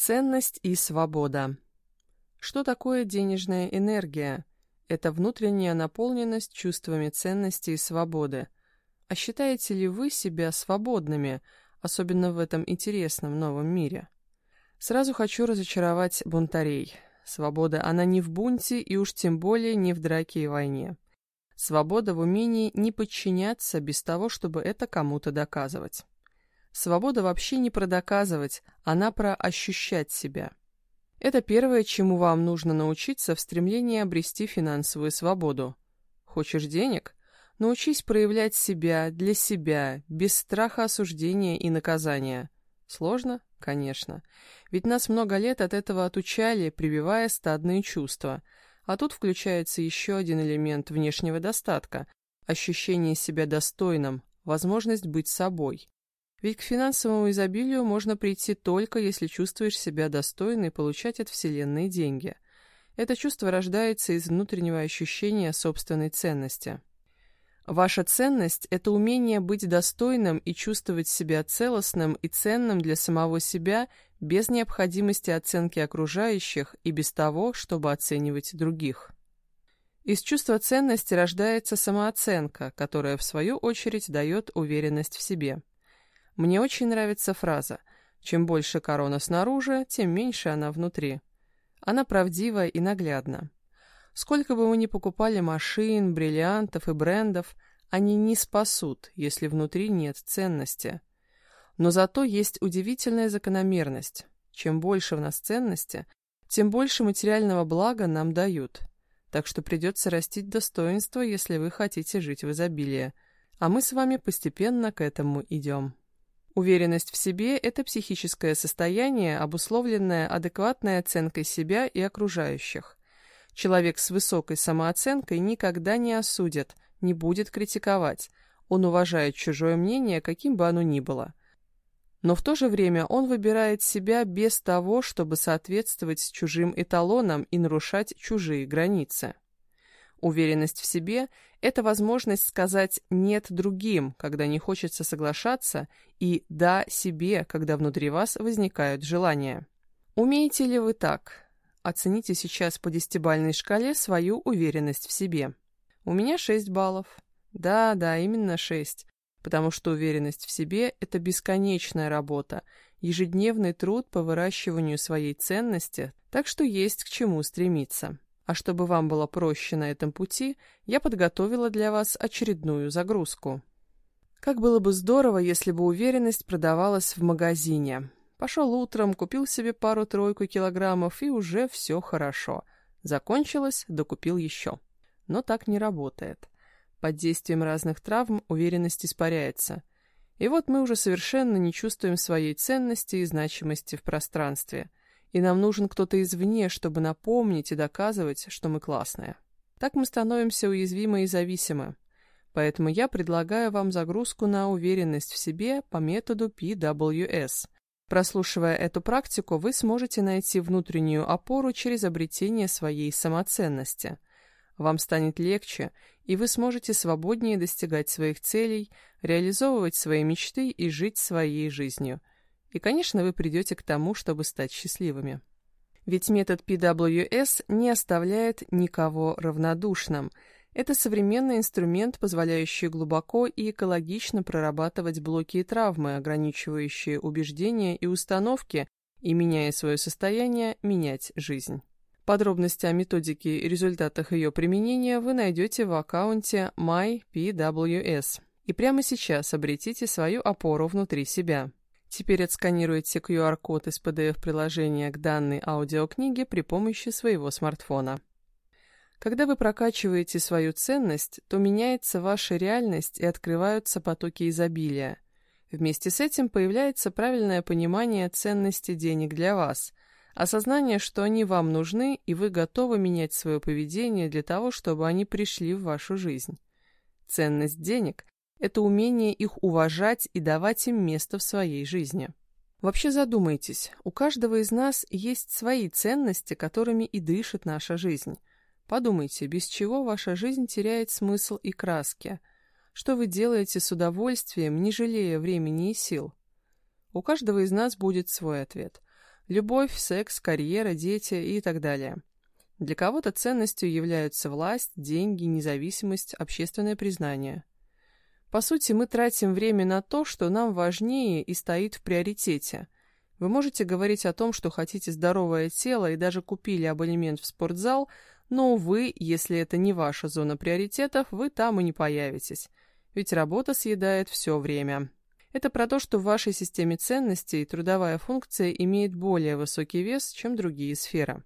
Ценность и свобода. Что такое денежная энергия? Это внутренняя наполненность чувствами ценности и свободы. А считаете ли вы себя свободными, особенно в этом интересном новом мире? Сразу хочу разочаровать бунтарей. Свобода, она не в бунте и уж тем более не в драке и войне. Свобода в умении не подчиняться без того, чтобы это кому-то доказывать. Свобода вообще не про доказывать, она про ощущать себя. Это первое, чему вам нужно научиться в стремлении обрести финансовую свободу. Хочешь денег? Научись проявлять себя для себя, без страха осуждения и наказания. Сложно? Конечно. Ведь нас много лет от этого отучали, прививая стадные чувства. А тут включается еще один элемент внешнего достатка – ощущение себя достойным, возможность быть собой. Ведь к финансовому изобилию можно прийти только, если чувствуешь себя достойной получать от Вселенной деньги. Это чувство рождается из внутреннего ощущения собственной ценности. Ваша ценность – это умение быть достойным и чувствовать себя целостным и ценным для самого себя без необходимости оценки окружающих и без того, чтобы оценивать других. Из чувства ценности рождается самооценка, которая, в свою очередь, дает уверенность в себе. Мне очень нравится фраза «Чем больше корона снаружи, тем меньше она внутри». Она правдива и наглядна. Сколько бы мы ни покупали машин, бриллиантов и брендов, они не спасут, если внутри нет ценности. Но зато есть удивительная закономерность. Чем больше в нас ценности, тем больше материального блага нам дают. Так что придется растить достоинство, если вы хотите жить в изобилии. А мы с вами постепенно к этому идем. Уверенность в себе – это психическое состояние, обусловленное адекватной оценкой себя и окружающих. Человек с высокой самооценкой никогда не осудит, не будет критиковать. Он уважает чужое мнение, каким бы оно ни было. Но в то же время он выбирает себя без того, чтобы соответствовать чужим эталонам и нарушать чужие границы. Уверенность в себе – это возможность сказать «нет» другим, когда не хочется соглашаться, и «да» себе, когда внутри вас возникают желания. Умеете ли вы так? Оцените сейчас по десятибальной шкале свою уверенность в себе. У меня 6 баллов. Да, да, именно 6. Потому что уверенность в себе – это бесконечная работа, ежедневный труд по выращиванию своей ценности, так что есть к чему стремиться. А чтобы вам было проще на этом пути, я подготовила для вас очередную загрузку. Как было бы здорово, если бы уверенность продавалась в магазине. Пошел утром, купил себе пару-тройку килограммов, и уже все хорошо. Закончилось, докупил еще. Но так не работает. Под действием разных травм уверенность испаряется. И вот мы уже совершенно не чувствуем своей ценности и значимости в пространстве – и нам нужен кто-то извне, чтобы напомнить и доказывать, что мы классные. Так мы становимся уязвимы и зависимы. Поэтому я предлагаю вам загрузку на уверенность в себе по методу PWS. Прослушивая эту практику, вы сможете найти внутреннюю опору через обретение своей самоценности. Вам станет легче, и вы сможете свободнее достигать своих целей, реализовывать свои мечты и жить своей жизнью – и, конечно, вы придете к тому, чтобы стать счастливыми. Ведь метод PWS не оставляет никого равнодушным. Это современный инструмент, позволяющий глубоко и экологично прорабатывать блоки и травмы, ограничивающие убеждения и установки, и, меняя свое состояние, менять жизнь. Подробности о методике и результатах ее применения вы найдете в аккаунте MyPWS. И прямо сейчас обретите свою опору внутри себя. Теперь отсканируйте QR-код из PDF-приложения к данной аудиокниге при помощи своего смартфона. Когда вы прокачиваете свою ценность, то меняется ваша реальность и открываются потоки изобилия. Вместе с этим появляется правильное понимание ценности денег для вас, осознание, что они вам нужны, и вы готовы менять свое поведение для того, чтобы они пришли в вашу жизнь. Ценность денег это умение их уважать и давать им место в своей жизни. Вообще задумайтесь, у каждого из нас есть свои ценности, которыми и дышит наша жизнь. Подумайте, без чего ваша жизнь теряет смысл и краски. Что вы делаете с удовольствием, не жалея времени и сил? У каждого из нас будет свой ответ. Любовь, секс, карьера, дети и так далее. Для кого-то ценностью являются власть, деньги, независимость, общественное признание. По сути, мы тратим время на то, что нам важнее и стоит в приоритете. Вы можете говорить о том, что хотите здоровое тело и даже купили абонемент в спортзал, но, увы, если это не ваша зона приоритетов, вы там и не появитесь. Ведь работа съедает все время. Это про то, что в вашей системе ценностей трудовая функция имеет более высокий вес, чем другие сферы.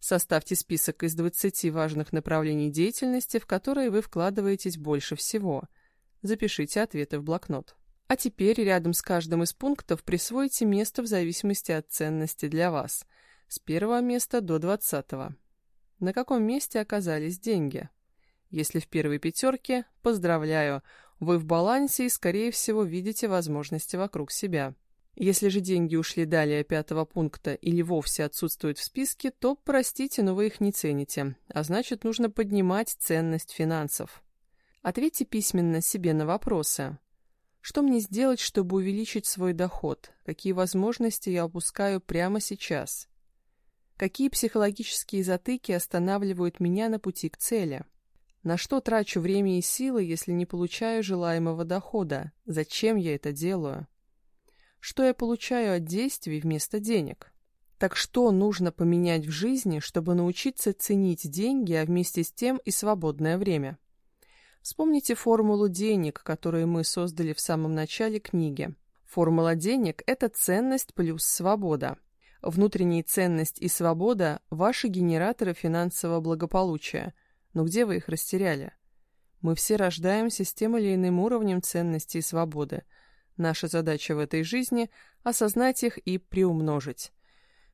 Составьте список из 20 важных направлений деятельности, в которые вы вкладываетесь больше всего. Запишите ответы в блокнот. А теперь рядом с каждым из пунктов присвойте место в зависимости от ценности для вас. С первого места до двадцатого. На каком месте оказались деньги? Если в первой пятерке, поздравляю, вы в балансе и, скорее всего, видите возможности вокруг себя. Если же деньги ушли далее пятого пункта или вовсе отсутствуют в списке, то, простите, но вы их не цените, а значит, нужно поднимать ценность финансов. Ответьте письменно себе на вопросы. Что мне сделать, чтобы увеличить свой доход? Какие возможности я упускаю прямо сейчас? Какие психологические затыки останавливают меня на пути к цели? На что трачу время и силы, если не получаю желаемого дохода? Зачем я это делаю? Что я получаю от действий вместо денег? Так что нужно поменять в жизни, чтобы научиться ценить деньги, а вместе с тем и свободное время? Вспомните формулу денег, которую мы создали в самом начале книги. Формула денег – это ценность плюс свобода. Внутренняя ценность и свобода – ваши генераторы финансового благополучия – но где вы их растеряли? Мы все рождаемся с тем или иным уровнем ценности и свободы. Наша задача в этой жизни – осознать их и приумножить.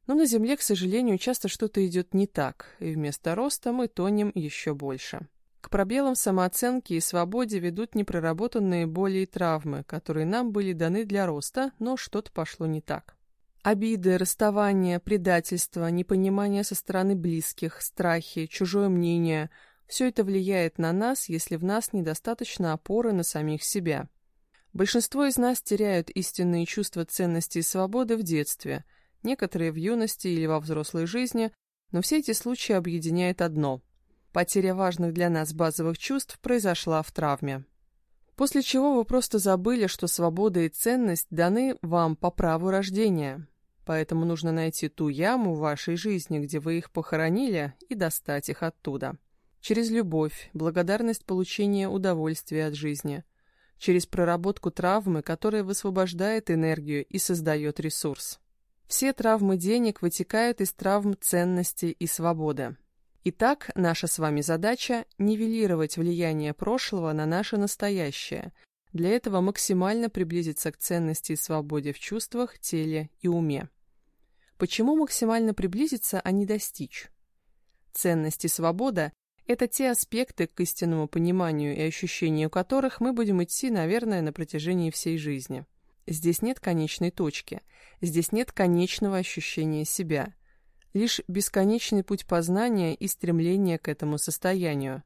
Но на Земле, к сожалению, часто что-то идет не так, и вместо роста мы тонем еще больше. К пробелам самооценки и свободе ведут непроработанные боли и травмы, которые нам были даны для роста, но что-то пошло не так. Обиды, расставания, предательство, непонимание со стороны близких, страхи, чужое мнение – все это влияет на нас, если в нас недостаточно опоры на самих себя. Большинство из нас теряют истинные чувства ценности и свободы в детстве, некоторые в юности или во взрослой жизни, но все эти случаи объединяет одно – потеря важных для нас базовых чувств произошла в травме. После чего вы просто забыли, что свобода и ценность даны вам по праву рождения. Поэтому нужно найти ту яму в вашей жизни, где вы их похоронили, и достать их оттуда. Через любовь, благодарность получения удовольствия от жизни. Через проработку травмы, которая высвобождает энергию и создает ресурс. Все травмы денег вытекают из травм ценности и свободы. Итак, наша с вами задача – нивелировать влияние прошлого на наше настоящее. Для этого максимально приблизиться к ценности и свободе в чувствах, теле и уме. Почему максимально приблизиться, а не достичь? Ценность и свобода это те аспекты к истинному пониманию и ощущению которых мы будем идти, наверное, на протяжении всей жизни. Здесь нет конечной точки, здесь нет конечного ощущения себя. Лишь бесконечный путь познания и стремление к этому состоянию.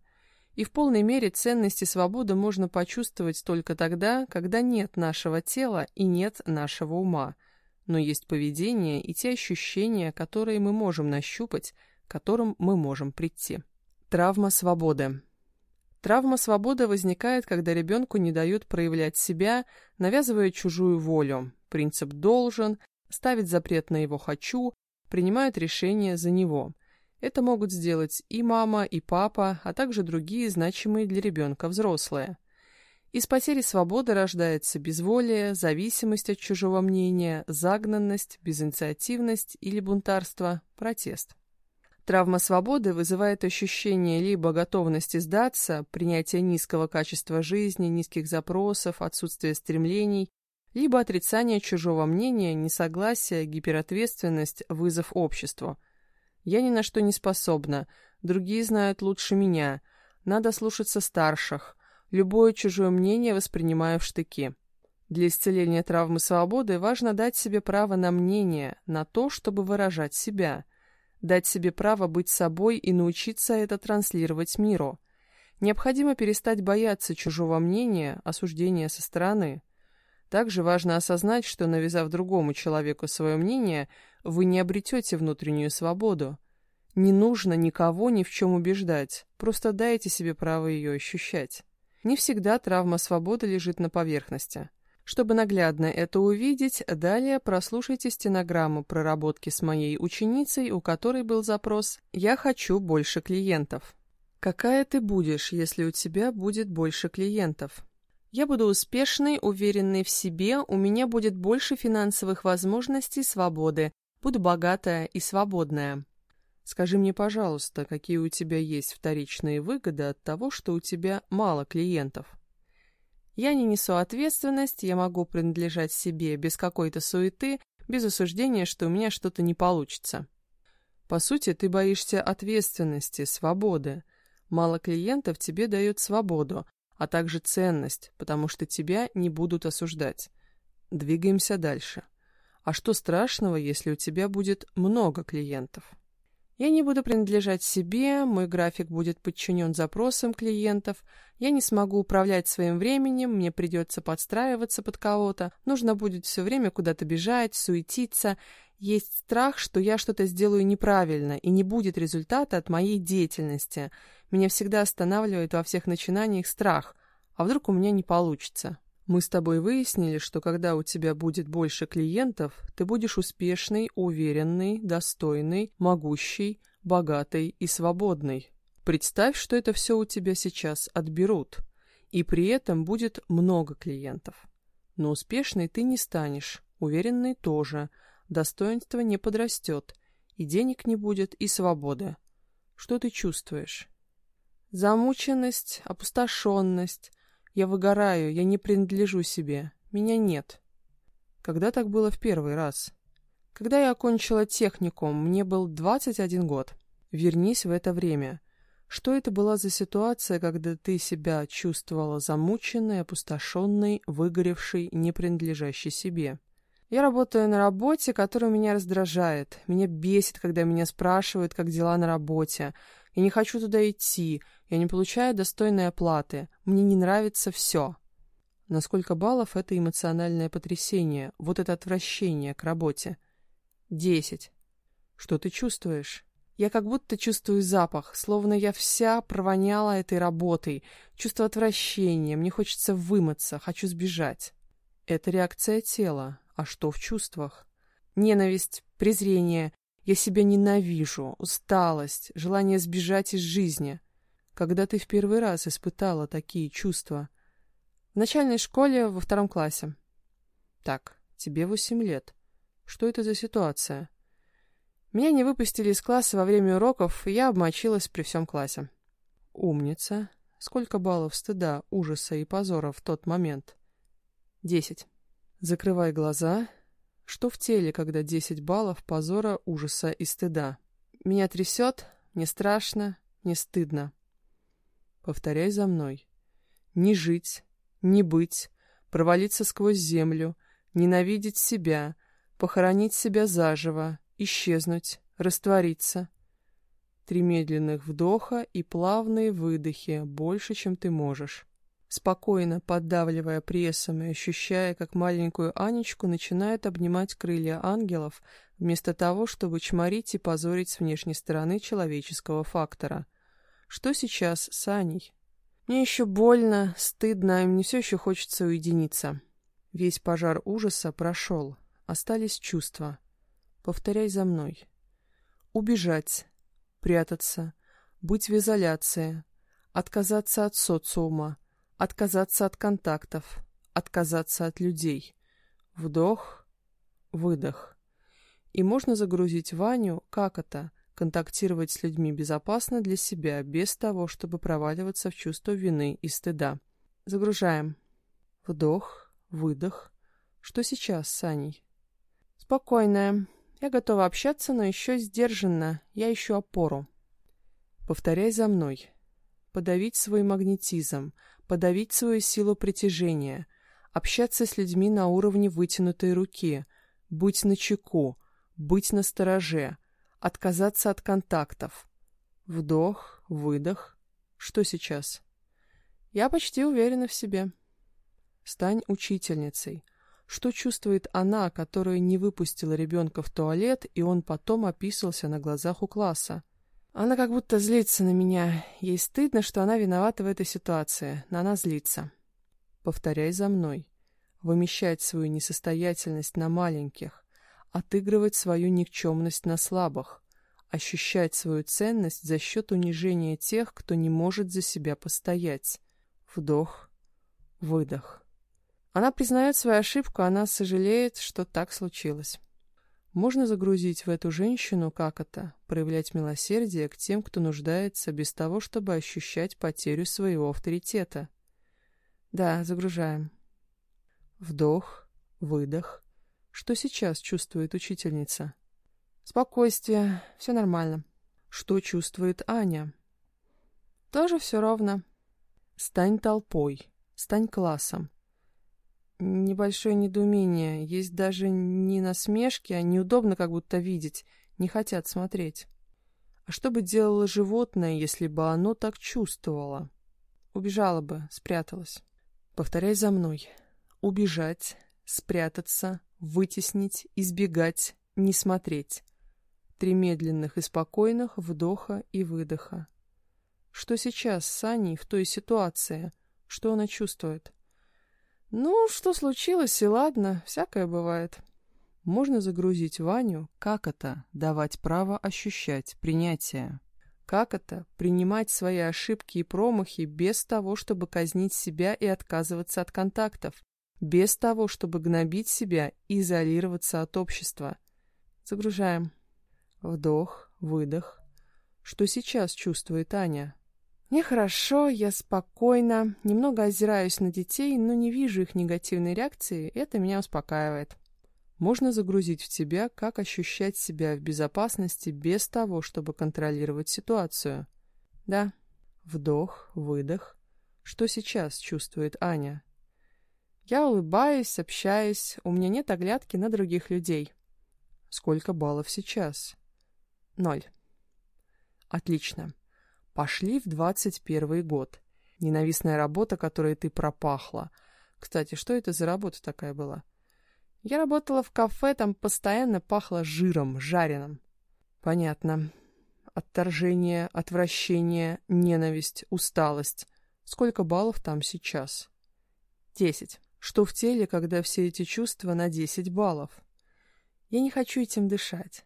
И в полной мере ценность и свободу можно почувствовать только тогда, когда нет нашего тела и нет нашего ума, но есть поведение и те ощущения, которые мы можем нащупать, к которым мы можем прийти. Травма свободы. Травма свободы возникает, когда ребенку не дают проявлять себя, навязывая чужую волю. Принцип «должен», ставит запрет на его «хочу», принимают решения за него. Это могут сделать и мама, и папа, а также другие значимые для ребенка взрослые. Из потери свободы рождается безволие, зависимость от чужого мнения, загнанность, безинициативность или бунтарство, протест. Травма свободы вызывает ощущение либо готовности сдаться, принятия низкого качества жизни, низких запросов, отсутствия стремлений, либо отрицание чужого мнения, несогласие, гиперответственность, вызов обществу. Я ни на что не способна, другие знают лучше меня, надо слушаться старших, любое чужое мнение воспринимаю в штыки. Для исцеления травмы свободы важно дать себе право на мнение, на то, чтобы выражать себя – дать себе право быть собой и научиться это транслировать миру. Необходимо перестать бояться чужого мнения, осуждения со стороны. Также важно осознать, что навязав другому человеку свое мнение, вы не обретете внутреннюю свободу. Не нужно никого ни в чем убеждать, просто дайте себе право ее ощущать. Не всегда травма свободы лежит на поверхности. Чтобы наглядно это увидеть, далее прослушайте стенограмму проработки с моей ученицей, у которой был запрос «Я хочу больше клиентов». Какая ты будешь, если у тебя будет больше клиентов? Я буду успешной, уверенной в себе, у меня будет больше финансовых возможностей, свободы, буду богатая и свободная. Скажи мне, пожалуйста, какие у тебя есть вторичные выгоды от того, что у тебя мало клиентов? Я не несу ответственность, я могу принадлежать себе без какой-то суеты, без осуждения, что у меня что-то не получится. По сути, ты боишься ответственности, свободы. Мало клиентов тебе дает свободу, а также ценность, потому что тебя не будут осуждать. Двигаемся дальше. А что страшного, если у тебя будет много клиентов? Я не буду принадлежать себе, мой график будет подчинен запросам клиентов, я не смогу управлять своим временем, мне придется подстраиваться под кого-то, нужно будет все время куда-то бежать, суетиться. Есть страх, что я что-то сделаю неправильно, и не будет результата от моей деятельности. Меня всегда останавливает во всех начинаниях страх. А вдруг у меня не получится? Мы с тобой выяснили, что когда у тебя будет больше клиентов, ты будешь успешный, уверенный, достойный, могущий, богатый и свободный. Представь, что это все у тебя сейчас отберут, и при этом будет много клиентов. Но успешный ты не станешь, уверенный тоже, достоинство не подрастет, и денег не будет, и свободы. Что ты чувствуешь? Замученность, опустошенность, я выгораю, я не принадлежу себе. Меня нет. Когда так было в первый раз? Когда я окончила техникум, мне был 21 год. Вернись в это время. Что это была за ситуация, когда ты себя чувствовала замученной, опустошенной, выгоревшей, не принадлежащей себе? Я работаю на работе, которая меня раздражает. Меня бесит, когда меня спрашивают, как дела на работе. Я не хочу туда идти. Я не получаю достойной оплаты. Мне не нравится все. На сколько баллов это эмоциональное потрясение, вот это отвращение к работе? Десять. Что ты чувствуешь? Я как будто чувствую запах, словно я вся провоняла этой работой. Чувство отвращения, мне хочется вымыться, хочу сбежать. Это реакция тела. А что в чувствах? Ненависть, презрение. Я себя ненавижу, усталость, желание сбежать из жизни. Когда ты в первый раз испытала такие чувства? В начальной школе во втором классе. Так, тебе восемь лет. Что это за ситуация? Меня не выпустили из класса во время уроков, и я обмочилась при всем классе. Умница. Сколько баллов стыда, ужаса и позора в тот момент? Десять. Закрывай глаза. Что в теле, когда десять баллов позора, ужаса и стыда? Меня трясет, мне страшно, мне стыдно. Повторяй за мной. Не жить, не быть, провалиться сквозь землю, ненавидеть себя, похоронить себя заживо, исчезнуть, раствориться. Три медленных вдоха и плавные выдохи, больше, чем ты можешь. Спокойно, поддавливая прессом и ощущая, как маленькую Анечку начинает обнимать крылья ангелов, вместо того, чтобы чморить и позорить с внешней стороны человеческого фактора. Что сейчас с Аней? Мне еще больно, стыдно, и мне все еще хочется уединиться. Весь пожар ужаса прошел, остались чувства. Повторяй за мной. Убежать, прятаться, быть в изоляции, отказаться от социума, отказаться от контактов, отказаться от людей. Вдох, выдох. И можно загрузить Ваню, как это — контактировать с людьми безопасно для себя, без того, чтобы проваливаться в чувство вины и стыда. Загружаем. Вдох, выдох. Что сейчас с Аней? Спокойная. Я готова общаться, но еще сдержанно. Я ищу опору. Повторяй за мной. Подавить свой магнетизм, подавить свою силу притяжения, общаться с людьми на уровне вытянутой руки, быть начеку, быть настороже, Отказаться от контактов. Вдох, выдох. Что сейчас? Я почти уверена в себе. Стань учительницей. Что чувствует она, которая не выпустила ребенка в туалет, и он потом описывался на глазах у класса? Она как будто злится на меня. Ей стыдно, что она виновата в этой ситуации, но она злится. Повторяй за мной. Вымещать свою несостоятельность на маленьких, отыгрывать свою никчемность на слабых, ощущать свою ценность за счет унижения тех, кто не может за себя постоять. Вдох, выдох. Она признает свою ошибку, она сожалеет, что так случилось. Можно загрузить в эту женщину, как это, проявлять милосердие к тем, кто нуждается, без того, чтобы ощущать потерю своего авторитета. Да, загружаем. Вдох, выдох. Что сейчас чувствует учительница? Спокойствие, все нормально. Что чувствует Аня? Тоже все ровно. Стань толпой, стань классом, Небольшое недоумение. Есть даже не насмешки, а неудобно как будто видеть. Не хотят смотреть. А что бы делало животное, если бы оно так чувствовало? Убежало бы, спряталось. Повторяй за мной. Убежать, спрятаться, вытеснить, избегать, не смотреть. Три медленных и спокойных вдоха и выдоха. Что сейчас с Аней в той ситуации? Что она чувствует? Ну, что случилось, и ладно, всякое бывает. Можно загрузить Ваню, как это давать право ощущать принятие. Как это принимать свои ошибки и промахи без того, чтобы казнить себя и отказываться от контактов, без того, чтобы гнобить себя и изолироваться от общества. Загружаем. Вдох, выдох. Что сейчас чувствует Аня? Мне хорошо, я спокойна, немного озираюсь на детей, но не вижу их негативной реакции, и это меня успокаивает. Можно загрузить в тебя, как ощущать себя в безопасности без того, чтобы контролировать ситуацию. Да. Вдох, выдох. Что сейчас чувствует Аня? Я улыбаюсь, общаюсь, у меня нет оглядки на других людей. Сколько баллов сейчас? Ноль. Отлично. Пошли в двадцать первый год. Ненавистная работа, которой ты пропахла. Кстати, что это за работа такая была? Я работала в кафе, там постоянно пахло жиром, жареным. Понятно. Отторжение, отвращение, ненависть, усталость. Сколько баллов там сейчас? Десять. Что в теле, когда все эти чувства на десять баллов? Я не хочу этим дышать.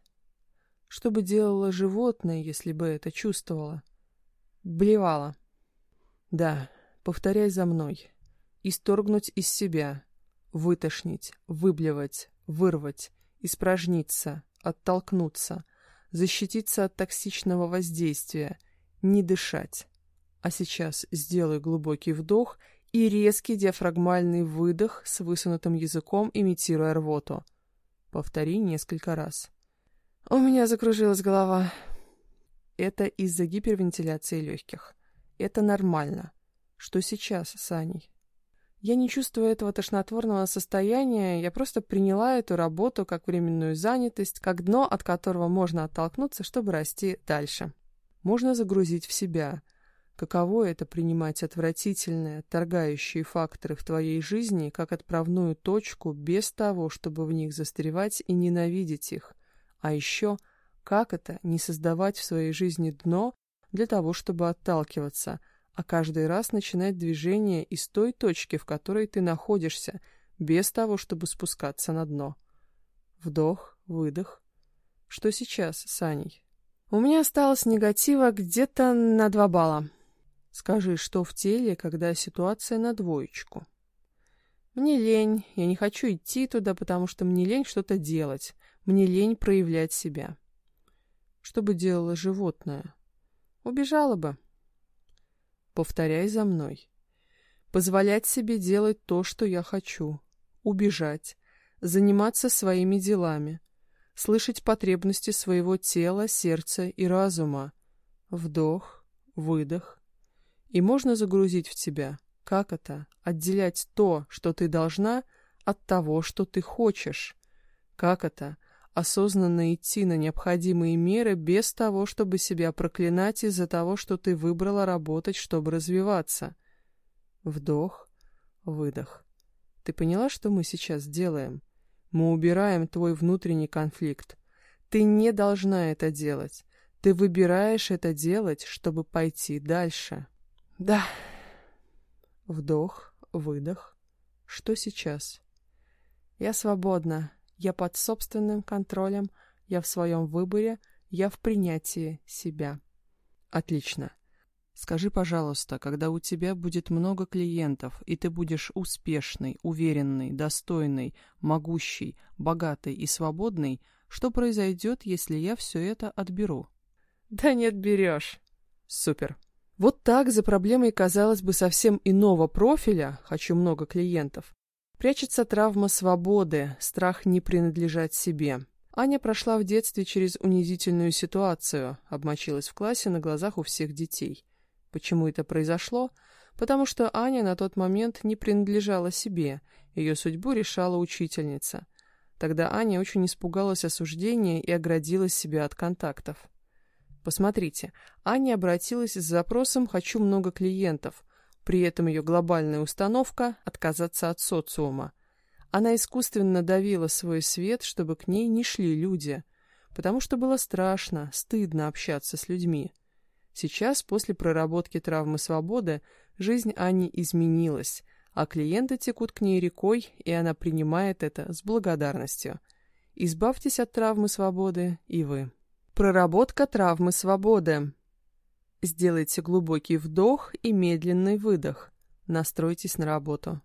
Что бы делало животное, если бы это чувствовало? Блевала. Да, повторяй за мной. Исторгнуть из себя. Вытошнить, выблевать, вырвать, испражниться, оттолкнуться, защититься от токсичного воздействия, не дышать. А сейчас сделай глубокий вдох и резкий диафрагмальный выдох с высунутым языком, имитируя рвоту. Повтори несколько раз. У меня закружилась голова. Это из-за гипервентиляции легких. Это нормально. Что сейчас с Аней? Я не чувствую этого тошнотворного состояния, я просто приняла эту работу как временную занятость, как дно, от которого можно оттолкнуться, чтобы расти дальше. Можно загрузить в себя. Каково это принимать отвратительные, торгающие факторы в твоей жизни, как отправную точку, без того, чтобы в них застревать и ненавидеть их. А еще как это не создавать в своей жизни дно для того, чтобы отталкиваться, а каждый раз начинать движение из той точки, в которой ты находишься, без того, чтобы спускаться на дно? Вдох, выдох. Что сейчас с Аней? У меня осталось негатива где-то на два балла. Скажи, что в теле, когда ситуация на двоечку? Мне лень, я не хочу идти туда, потому что мне лень что-то делать, мне лень проявлять себя. Что бы делало животное? Убежало бы. Повторяй за мной. Позволять себе делать то, что я хочу. Убежать. Заниматься своими делами. Слышать потребности своего тела, сердца и разума. Вдох, выдох. И можно загрузить в тебя. Как это? Отделять то, что ты должна, от того, что ты хочешь. Как это? Осознанно идти на необходимые меры без того, чтобы себя проклинать из-за того, что ты выбрала работать, чтобы развиваться. Вдох, выдох. Ты поняла, что мы сейчас делаем? Мы убираем твой внутренний конфликт. Ты не должна это делать. Ты выбираешь это делать, чтобы пойти дальше. Да. Вдох, выдох. Что сейчас? Я свободна. Я под собственным контролем. Я в своем выборе. Я в принятии себя. Отлично. Скажи, пожалуйста, когда у тебя будет много клиентов, и ты будешь успешный, уверенный, достойный, могущий, богатый и свободный, что произойдет, если я все это отберу? Да нет, берешь. Супер. Вот так за проблемой, казалось бы, совсем иного профиля, хочу много клиентов, прячется травма свободы, страх не принадлежать себе. Аня прошла в детстве через унизительную ситуацию, обмочилась в классе на глазах у всех детей. Почему это произошло? Потому что Аня на тот момент не принадлежала себе, ее судьбу решала учительница. Тогда Аня очень испугалась осуждения и оградила себя от контактов. Посмотрите, Аня обратилась с запросом «хочу много клиентов», при этом ее глобальная установка – отказаться от социума. Она искусственно давила свой свет, чтобы к ней не шли люди, потому что было страшно, стыдно общаться с людьми. Сейчас, после проработки травмы свободы, жизнь Ани изменилась, а клиенты текут к ней рекой, и она принимает это с благодарностью. Избавьтесь от травмы свободы и вы. Проработка травмы свободы. Сделайте глубокий вдох и медленный выдох. Настройтесь на работу.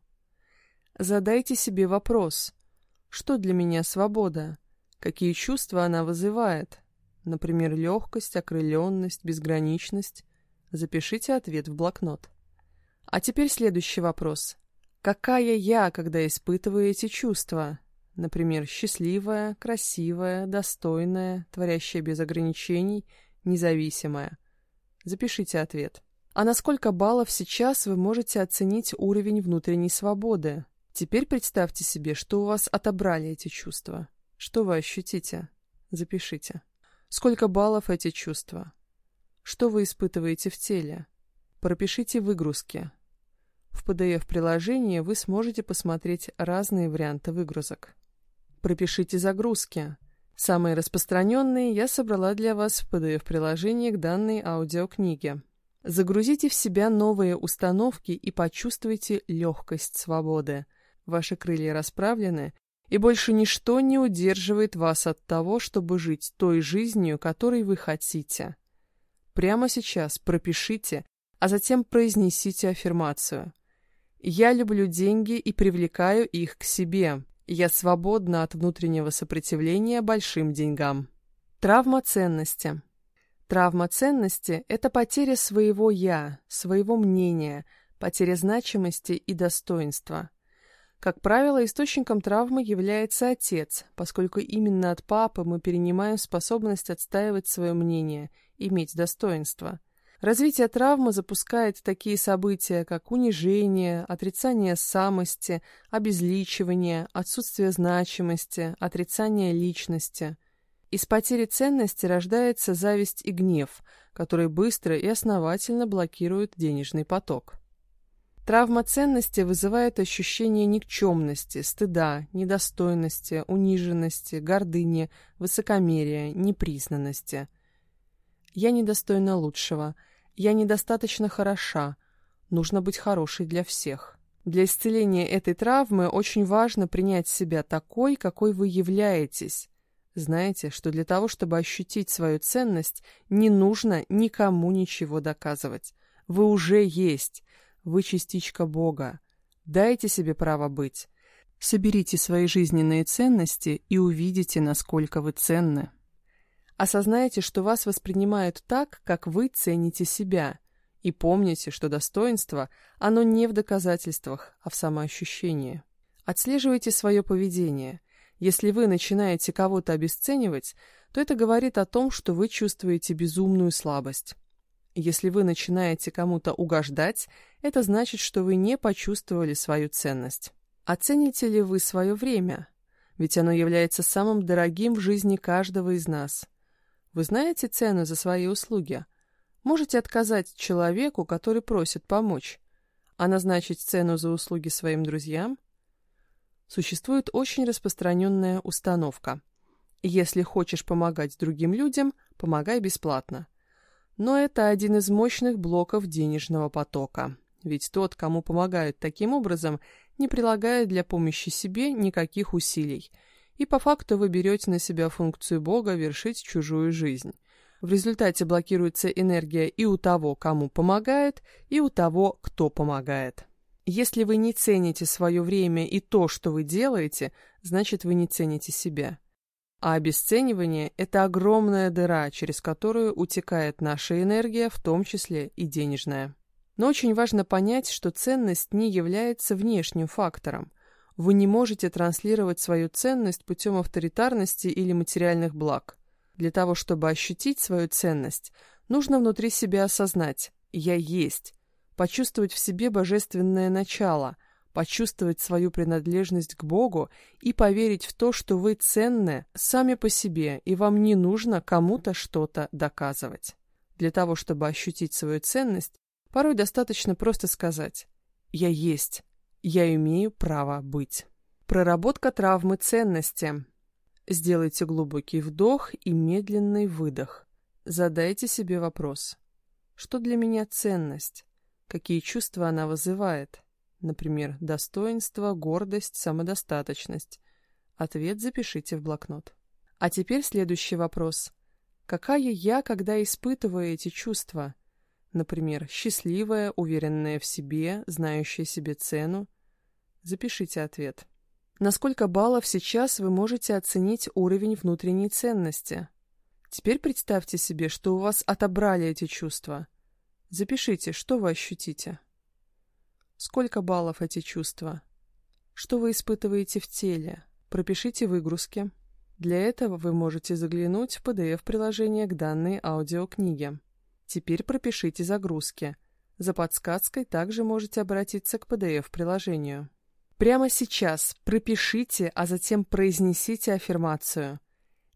Задайте себе вопрос. Что для меня свобода? Какие чувства она вызывает? Например, легкость, окрыленность, безграничность. Запишите ответ в блокнот. А теперь следующий вопрос. Какая я, когда испытываю эти чувства? Например, счастливая, красивая, достойная, творящая без ограничений, независимая. Запишите ответ. А на сколько баллов сейчас вы можете оценить уровень внутренней свободы? Теперь представьте себе, что у вас отобрали эти чувства. Что вы ощутите? Запишите. Сколько баллов эти чувства? Что вы испытываете в теле? Пропишите выгрузки. В PDF-приложении вы сможете посмотреть разные варианты выгрузок. Пропишите загрузки. Самые распространенные я собрала для вас в PDF-приложении к данной аудиокниге. Загрузите в себя новые установки и почувствуйте легкость свободы. Ваши крылья расправлены, и больше ничто не удерживает вас от того, чтобы жить той жизнью, которой вы хотите. Прямо сейчас пропишите, а затем произнесите аффирмацию. «Я люблю деньги и привлекаю их к себе. Я свободна от внутреннего сопротивления большим деньгам». Травма ценности. Травма ценности – это потеря своего «я», своего мнения, потеря значимости и достоинства – как правило, источником травмы является отец, поскольку именно от папы мы перенимаем способность отстаивать свое мнение, иметь достоинство. Развитие травмы запускает такие события, как унижение, отрицание самости, обезличивание, отсутствие значимости, отрицание личности. Из потери ценности рождается зависть и гнев, которые быстро и основательно блокируют денежный поток. Травма ценности вызывает ощущение никчемности, стыда, недостойности, униженности, гордыни, высокомерия, непризнанности. Я недостойна лучшего, я недостаточно хороша, нужно быть хорошей для всех. Для исцеления этой травмы очень важно принять себя такой, какой вы являетесь. Знаете, что для того, чтобы ощутить свою ценность, не нужно никому ничего доказывать. Вы уже есть, вы частичка Бога. Дайте себе право быть. Соберите свои жизненные ценности и увидите, насколько вы ценны. Осознайте, что вас воспринимают так, как вы цените себя. И помните, что достоинство, оно не в доказательствах, а в самоощущении. Отслеживайте свое поведение. Если вы начинаете кого-то обесценивать, то это говорит о том, что вы чувствуете безумную слабость. Если вы начинаете кому-то угождать, это значит, что вы не почувствовали свою ценность. Оцените ли вы свое время? Ведь оно является самым дорогим в жизни каждого из нас. Вы знаете цену за свои услуги? Можете отказать человеку, который просит помочь, а назначить цену за услуги своим друзьям? Существует очень распространенная установка. Если хочешь помогать другим людям, помогай бесплатно. Но это один из мощных блоков денежного потока. Ведь тот, кому помогают таким образом, не прилагает для помощи себе никаких усилий. И по факту вы берете на себя функцию Бога вершить чужую жизнь. В результате блокируется энергия и у того, кому помогает, и у того, кто помогает. Если вы не цените свое время и то, что вы делаете, значит вы не цените себя. А обесценивание – это огромная дыра, через которую утекает наша энергия, в том числе и денежная. Но очень важно понять, что ценность не является внешним фактором. Вы не можете транслировать свою ценность путем авторитарности или материальных благ. Для того, чтобы ощутить свою ценность, нужно внутри себя осознать «я есть», почувствовать в себе божественное начало, почувствовать свою принадлежность к Богу и поверить в то, что вы ценны сами по себе, и вам не нужно кому-то что-то доказывать. Для того, чтобы ощутить свою ценность, порой достаточно просто сказать «Я есть, я имею право быть». Проработка травмы ценности. Сделайте глубокий вдох и медленный выдох. Задайте себе вопрос. Что для меня ценность? Какие чувства она вызывает? Например, достоинство, гордость, самодостаточность. Ответ запишите в блокнот. А теперь следующий вопрос. Какая я, когда испытываю эти чувства? Например, счастливая, уверенная в себе, знающая себе цену. Запишите ответ. На сколько баллов сейчас вы можете оценить уровень внутренней ценности? Теперь представьте себе, что у вас отобрали эти чувства. Запишите, что вы ощутите. Сколько баллов эти чувства? Что вы испытываете в теле? Пропишите выгрузки. Для этого вы можете заглянуть в PDF-приложение к данной аудиокниге. Теперь пропишите загрузки. За подсказкой также можете обратиться к PDF-приложению. Прямо сейчас пропишите, а затем произнесите аффирмацию.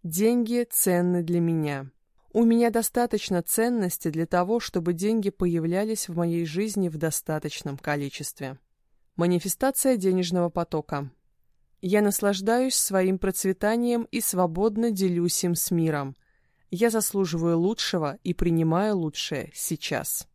«Деньги ценны для меня». У меня достаточно ценности для того, чтобы деньги появлялись в моей жизни в достаточном количестве. Манифестация денежного потока. Я наслаждаюсь своим процветанием и свободно делюсь им с миром. Я заслуживаю лучшего и принимаю лучшее сейчас.